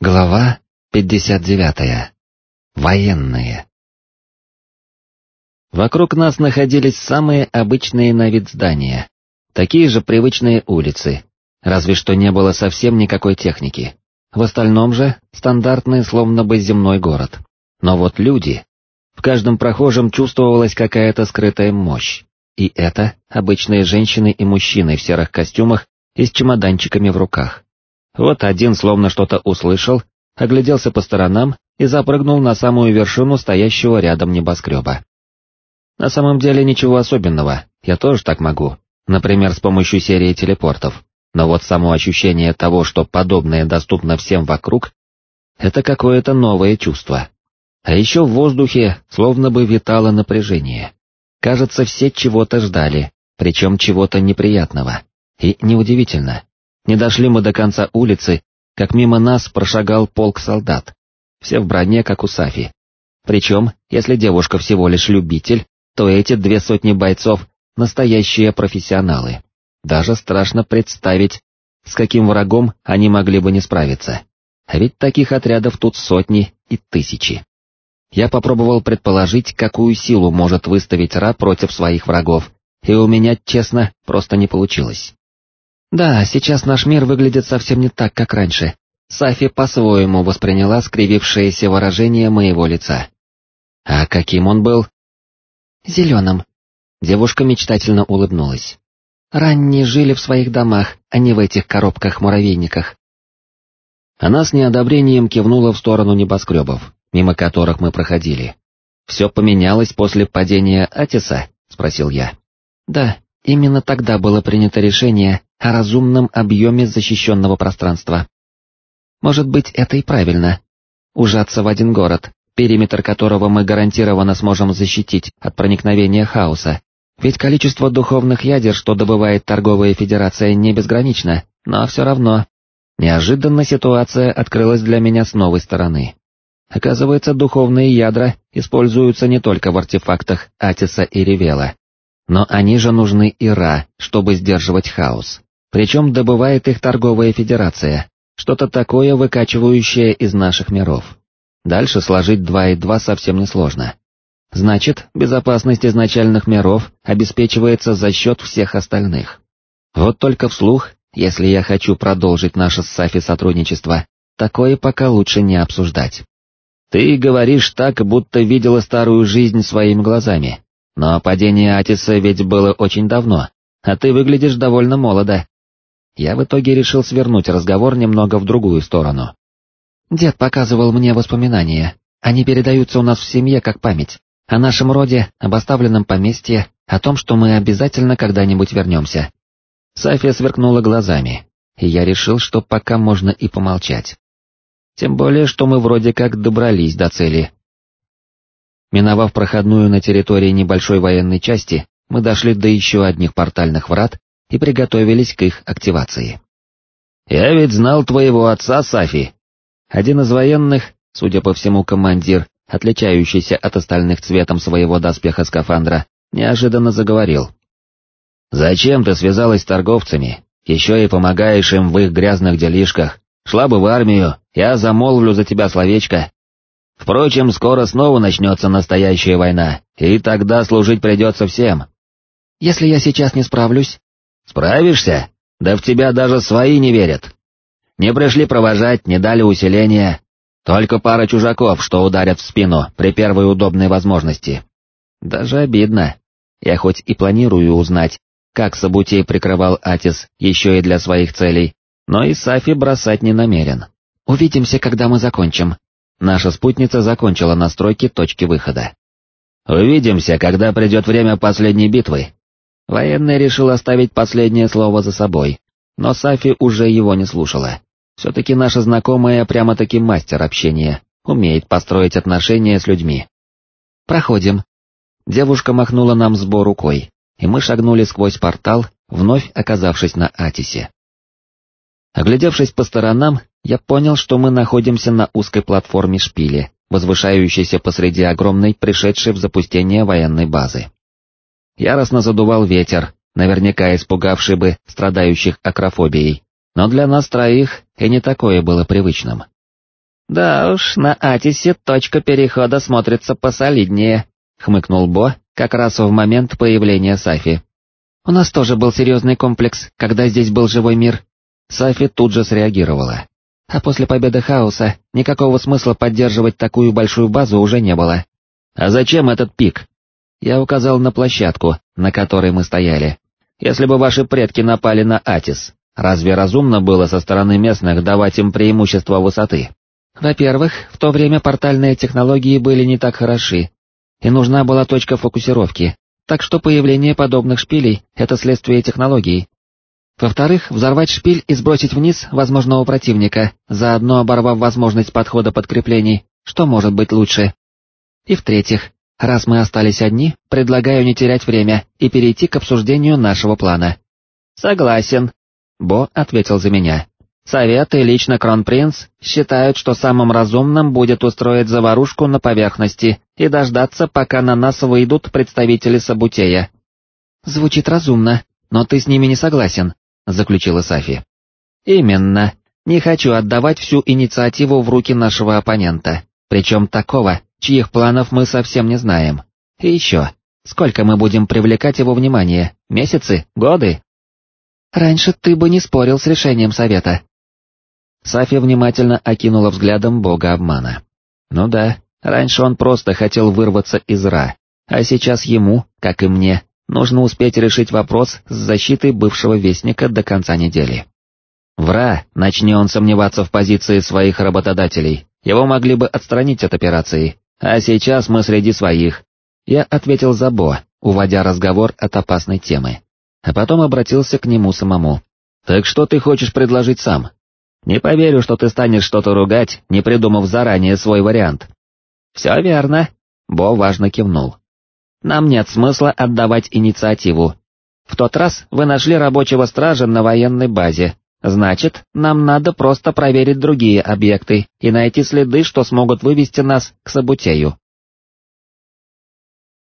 Глава 59. Военные. Вокруг нас находились самые обычные на вид здания, такие же привычные улицы, разве что не было совсем никакой техники. В остальном же стандартный словно бы земной город. Но вот люди... В каждом прохожем чувствовалась какая-то скрытая мощь, и это обычные женщины и мужчины в серых костюмах и с чемоданчиками в руках. Вот один словно что-то услышал, огляделся по сторонам и запрыгнул на самую вершину стоящего рядом небоскреба. На самом деле ничего особенного, я тоже так могу, например, с помощью серии телепортов, но вот само ощущение того, что подобное доступно всем вокруг, это какое-то новое чувство. А еще в воздухе словно бы витало напряжение. Кажется, все чего-то ждали, причем чего-то неприятного. И неудивительно, не дошли мы до конца улицы, как мимо нас прошагал полк солдат. Все в броне, как у Сафи. Причем, если девушка всего лишь любитель, то эти две сотни бойцов — настоящие профессионалы. Даже страшно представить, с каким врагом они могли бы не справиться. А ведь таких отрядов тут сотни и тысячи. Я попробовал предположить, какую силу может выставить Ра против своих врагов, и у меня, честно, просто не получилось. Да, сейчас наш мир выглядит совсем не так, как раньше. Сафи по-своему восприняла скривившееся выражение моего лица. А каким он был? Зеленым. Девушка мечтательно улыбнулась. Ранние жили в своих домах, а не в этих коробках-муравейниках. Она с неодобрением кивнула в сторону небоскребов, мимо которых мы проходили. «Все поменялось после падения Атиса?» — спросил я. «Да, именно тогда было принято решение о разумном объеме защищенного пространства. Может быть, это и правильно. Ужаться в один город, периметр которого мы гарантированно сможем защитить от проникновения хаоса, ведь количество духовных ядер, что добывает торговая федерация, не безгранично, но все равно. Неожиданно ситуация открылась для меня с новой стороны. Оказывается, духовные ядра используются не только в артефактах Атиса и Ревела, но они же нужны и Ра, чтобы сдерживать хаос. Причем добывает их торговая федерация, что-то такое выкачивающее из наших миров. Дальше сложить два и два совсем несложно. Значит, безопасность изначальных миров обеспечивается за счет всех остальных. Вот только вслух, если я хочу продолжить наше с Сафи сотрудничество, такое пока лучше не обсуждать. Ты говоришь так, будто видела старую жизнь своими глазами, но падение Атиса ведь было очень давно, а ты выглядишь довольно молодо, я в итоге решил свернуть разговор немного в другую сторону. Дед показывал мне воспоминания, они передаются у нас в семье как память, о нашем роде, об оставленном поместье, о том, что мы обязательно когда-нибудь вернемся. Сафия сверкнула глазами, и я решил, что пока можно и помолчать. Тем более, что мы вроде как добрались до цели. Миновав проходную на территории небольшой военной части, мы дошли до еще одних портальных врат и приготовились к их активации. «Я ведь знал твоего отца, Сафи!» Один из военных, судя по всему командир, отличающийся от остальных цветом своего доспеха скафандра, неожиданно заговорил. «Зачем ты связалась с торговцами, еще и помогаешь им в их грязных делишках? Шла бы в армию, я замолвлю за тебя словечко. Впрочем, скоро снова начнется настоящая война, и тогда служить придется всем». «Если я сейчас не справлюсь, Справишься? Да в тебя даже свои не верят. Не пришли провожать, не дали усиления. Только пара чужаков, что ударят в спину при первой удобной возможности. Даже обидно. Я хоть и планирую узнать, как Сабутей прикрывал Атис еще и для своих целей, но и Сафи бросать не намерен. Увидимся, когда мы закончим. Наша спутница закончила настройки точки выхода. Увидимся, когда придет время последней битвы, Военный решил оставить последнее слово за собой, но Сафи уже его не слушала. Все-таки наша знакомая прямо-таки мастер общения, умеет построить отношения с людьми. «Проходим». Девушка махнула нам сбор рукой, и мы шагнули сквозь портал, вновь оказавшись на Атисе. Оглядевшись по сторонам, я понял, что мы находимся на узкой платформе шпили, возвышающейся посреди огромной пришедшей в запустение военной базы. Яростно задувал ветер, наверняка испугавший бы страдающих акрофобией, но для нас троих и не такое было привычным. «Да уж, на Атисе точка перехода смотрится посолиднее», — хмыкнул Бо, как раз в момент появления Сафи. «У нас тоже был серьезный комплекс, когда здесь был живой мир». Сафи тут же среагировала. А после победы хаоса никакого смысла поддерживать такую большую базу уже не было. «А зачем этот пик?» Я указал на площадку, на которой мы стояли. «Если бы ваши предки напали на Атис, разве разумно было со стороны местных давать им преимущество высоты?» Во-первых, в то время портальные технологии были не так хороши, и нужна была точка фокусировки, так что появление подобных шпилей — это следствие технологий. Во-вторых, взорвать шпиль и сбросить вниз возможного противника, заодно оборвав возможность подхода подкреплений, что может быть лучше. И в-третьих, раз мы остались одни, предлагаю не терять время и перейти к обсуждению нашего плана. «Согласен», — Бо ответил за меня. Совет и лично Кронпринц считают, что самым разумным будет устроить заварушку на поверхности и дождаться, пока на нас выйдут представители Сабутея. «Звучит разумно, но ты с ними не согласен», — заключила Сафи. «Именно. Не хочу отдавать всю инициативу в руки нашего оппонента, причем такого, чьих планов мы совсем не знаем. И еще, сколько мы будем привлекать его внимание, месяцы, годы?» «Раньше ты бы не спорил с решением совета», Сафи внимательно окинула взглядом бога обмана. Ну да, раньше он просто хотел вырваться из Ра, а сейчас ему, как и мне, нужно успеть решить вопрос с защитой бывшего вестника до конца недели. Вра, начни он сомневаться в позиции своих работодателей, его могли бы отстранить от операции, а сейчас мы среди своих. Я ответил за Бо, уводя разговор от опасной темы, а потом обратился к нему самому. «Так что ты хочешь предложить сам?» Не поверю, что ты станешь что-то ругать, не придумав заранее свой вариант. Все верно, Бо важно кивнул. Нам нет смысла отдавать инициативу. В тот раз вы нашли рабочего стража на военной базе, значит, нам надо просто проверить другие объекты и найти следы, что смогут вывести нас к Сабутею.